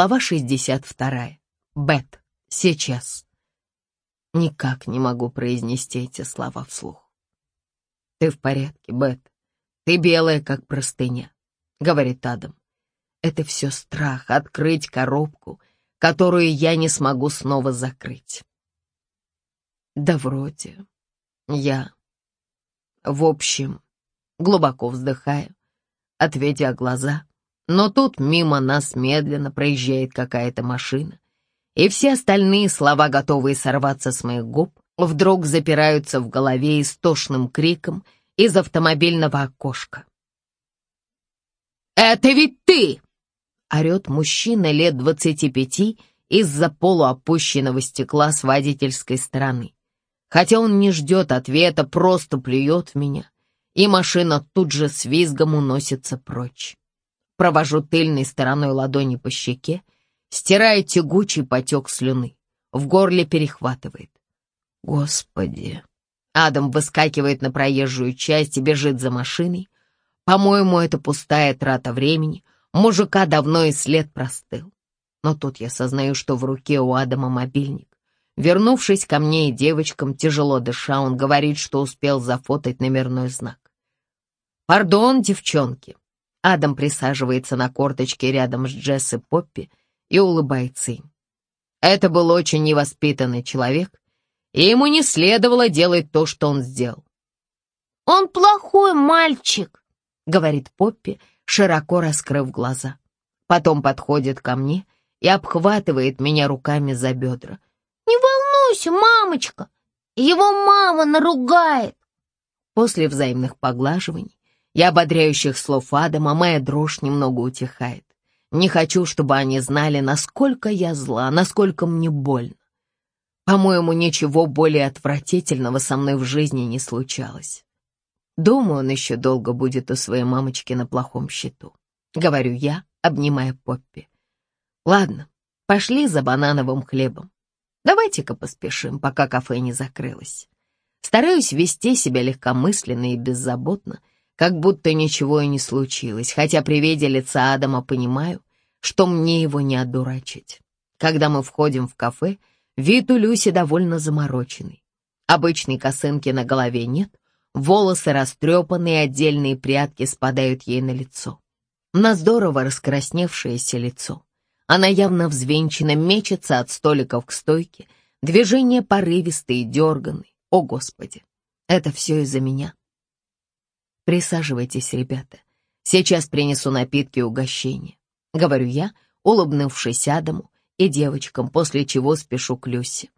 Глава 62. Бет. Сейчас. Никак не могу произнести эти слова вслух. «Ты в порядке, Бет? Ты белая, как простыня», — говорит Адам. «Это все страх открыть коробку, которую я не смогу снова закрыть». «Да вроде. Я...» В общем, глубоко вздыхаю, ответя глаза — но тут мимо нас медленно проезжает какая-то машина, и все остальные слова, готовые сорваться с моих губ, вдруг запираются в голове истошным криком из автомобильного окошка. «Это ведь ты!» — орет мужчина лет двадцати пяти из-за полуопущенного стекла с водительской стороны. Хотя он не ждет ответа, просто плюет в меня, и машина тут же с визгом уносится прочь. Провожу тыльной стороной ладони по щеке, стираю тягучий потек слюны. В горле перехватывает. Господи. Адам выскакивает на проезжую часть и бежит за машиной. По-моему, это пустая трата времени. Мужика давно и след простыл. Но тут я сознаю, что в руке у Адама мобильник. Вернувшись ко мне и девочкам, тяжело дыша, он говорит, что успел зафотать номерной знак. «Пардон, девчонки, Адам присаживается на корточке рядом с Джесс и Поппи и улыбается им. Это был очень невоспитанный человек, и ему не следовало делать то, что он сделал. «Он плохой мальчик», — говорит Поппи, широко раскрыв глаза. Потом подходит ко мне и обхватывает меня руками за бедра. «Не волнуйся, мамочка, его мама наругает». После взаимных поглаживаний и ободряющих слов Адама моя дрожь немного утихает. Не хочу, чтобы они знали, насколько я зла, насколько мне больно. По-моему, ничего более отвратительного со мной в жизни не случалось. Думаю, он еще долго будет у своей мамочки на плохом счету. Говорю я, обнимая Поппи. Ладно, пошли за банановым хлебом. Давайте-ка поспешим, пока кафе не закрылось. Стараюсь вести себя легкомысленно и беззаботно, как будто ничего и не случилось, хотя при виде лица Адама понимаю, что мне его не одурачить. Когда мы входим в кафе, вид у Люси довольно замороченный. Обычной косынки на голове нет, волосы растрепаны, и отдельные прядки спадают ей на лицо. На здорово раскрасневшееся лицо. Она явно взвинчена, мечется от столиков к стойке, движения порывистые и дерганные. О, Господи, это все из-за меня. «Присаживайтесь, ребята. Сейчас принесу напитки и угощения», — говорю я, улыбнувшись Адаму и девочкам, после чего спешу к Люсе.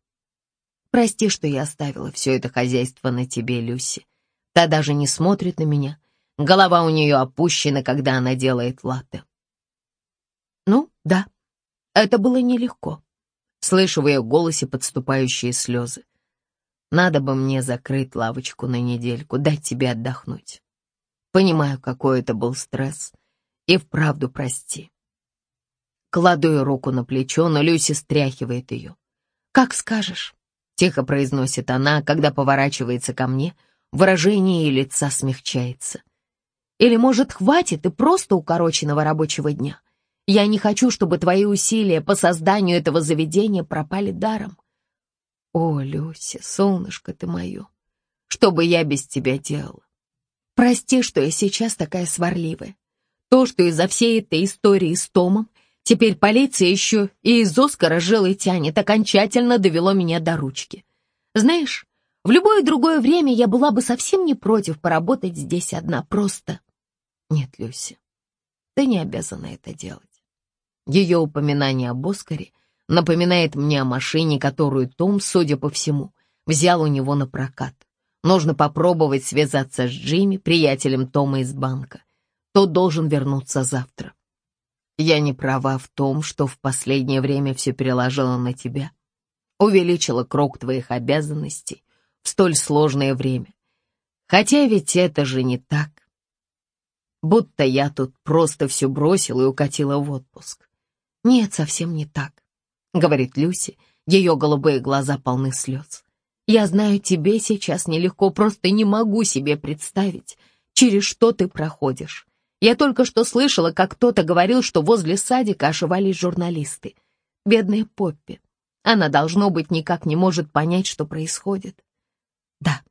«Прости, что я оставила все это хозяйство на тебе, Люси. Та даже не смотрит на меня. Голова у нее опущена, когда она делает латте». «Ну, да, это было нелегко». Слышу в ее голосе подступающие слезы. Надо бы мне закрыть лавочку на недельку, дать тебе отдохнуть. Понимаю, какой это был стресс. И вправду прости. Кладу ее руку на плечо, но Люси стряхивает ее. «Как скажешь», — тихо произносит она, когда поворачивается ко мне, выражение ее лица смягчается. «Или, может, хватит и просто укороченного рабочего дня? Я не хочу, чтобы твои усилия по созданию этого заведения пропали даром. О, Люси, солнышко ты мое, что бы я без тебя делала? Прости, что я сейчас такая сварливая. То, что из-за всей этой истории с Томом теперь полиция еще и из Оскара жилой тянет, окончательно довело меня до ручки. Знаешь, в любое другое время я была бы совсем не против поработать здесь одна, просто... Нет, Люси, ты не обязана это делать. Ее упоминание об Оскаре напоминает мне о машине, которую Том, судя по всему, взял у него на прокат. Нужно попробовать связаться с Джимми, приятелем Тома из банка. Тот должен вернуться завтра. Я не права в том, что в последнее время все переложила на тебя. Увеличила круг твоих обязанностей в столь сложное время. Хотя ведь это же не так. Будто я тут просто все бросила и укатила в отпуск. Нет, совсем не так, говорит Люси, ее голубые глаза полны слез. Я знаю, тебе сейчас нелегко, просто не могу себе представить, через что ты проходишь. Я только что слышала, как кто-то говорил, что возле садика ошивались журналисты. Бедная Поппи. Она, должно быть, никак не может понять, что происходит. Да,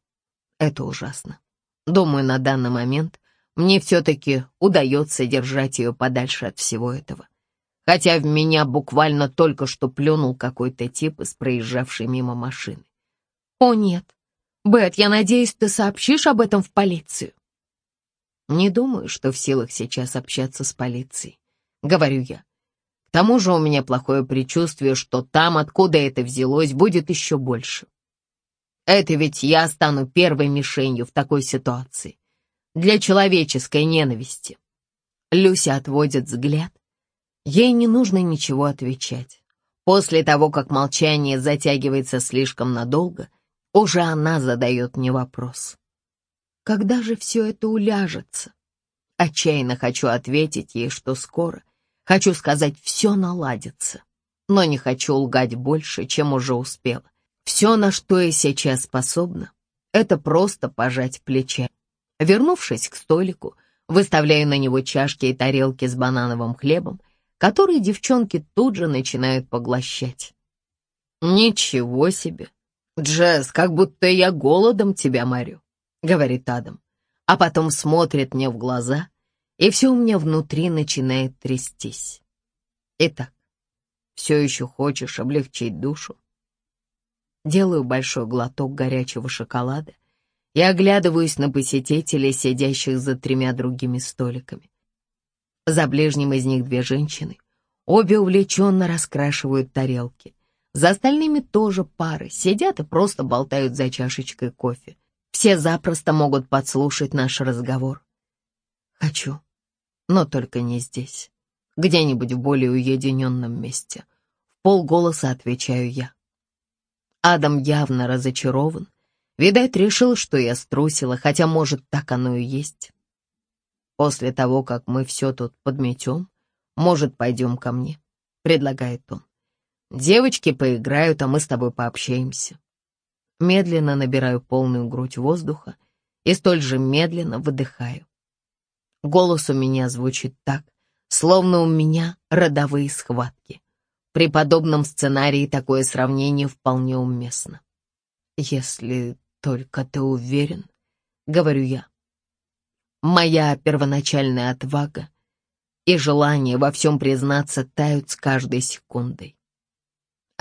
это ужасно. Думаю, на данный момент мне все-таки удается держать ее подальше от всего этого. Хотя в меня буквально только что плюнул какой-то тип из проезжавшей мимо машины. О нет, Бет, я надеюсь, ты сообщишь об этом в полицию. Не думаю, что в силах сейчас общаться с полицией, говорю я. К тому же у меня плохое предчувствие, что там, откуда это взялось, будет еще больше. Это ведь я стану первой мишенью в такой ситуации. Для человеческой ненависти. Люся отводит взгляд. Ей не нужно ничего отвечать. После того, как молчание затягивается слишком надолго, уже она задает мне вопрос. Когда же все это уляжется? Отчаянно хочу ответить ей, что скоро. Хочу сказать, все наладится. Но не хочу лгать больше, чем уже успела. Все, на что я сейчас способна, это просто пожать плечами. Вернувшись к столику, выставляю на него чашки и тарелки с банановым хлебом, которые девчонки тут же начинают поглощать. «Ничего себе! Джесс, как будто я голодом тебя морю», — говорит Адам, а потом смотрит мне в глаза, и все у меня внутри начинает трястись. Итак, все еще хочешь облегчить душу? Делаю большой глоток горячего шоколада и оглядываюсь на посетителей, сидящих за тремя другими столиками. За ближним из них две женщины. Обе увлеченно раскрашивают тарелки. За остальными тоже пары, сидят и просто болтают за чашечкой кофе. Все запросто могут подслушать наш разговор. Хочу, но только не здесь. Где-нибудь в более уединенном месте. В полголоса отвечаю я. Адам явно разочарован. Видать, решил, что я струсила, хотя, может, так оно и есть. После того, как мы все тут подметем, может, пойдем ко мне, предлагает он. Девочки поиграют, а мы с тобой пообщаемся. Медленно набираю полную грудь воздуха и столь же медленно выдыхаю. Голос у меня звучит так, словно у меня родовые схватки. При подобном сценарии такое сравнение вполне уместно. «Если только ты уверен», — говорю я. Моя первоначальная отвага и желание во всем признаться тают с каждой секундой.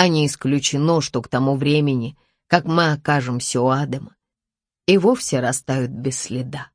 А не исключено, что к тому времени, как мы окажемся у Адама, и вовсе растают без следа.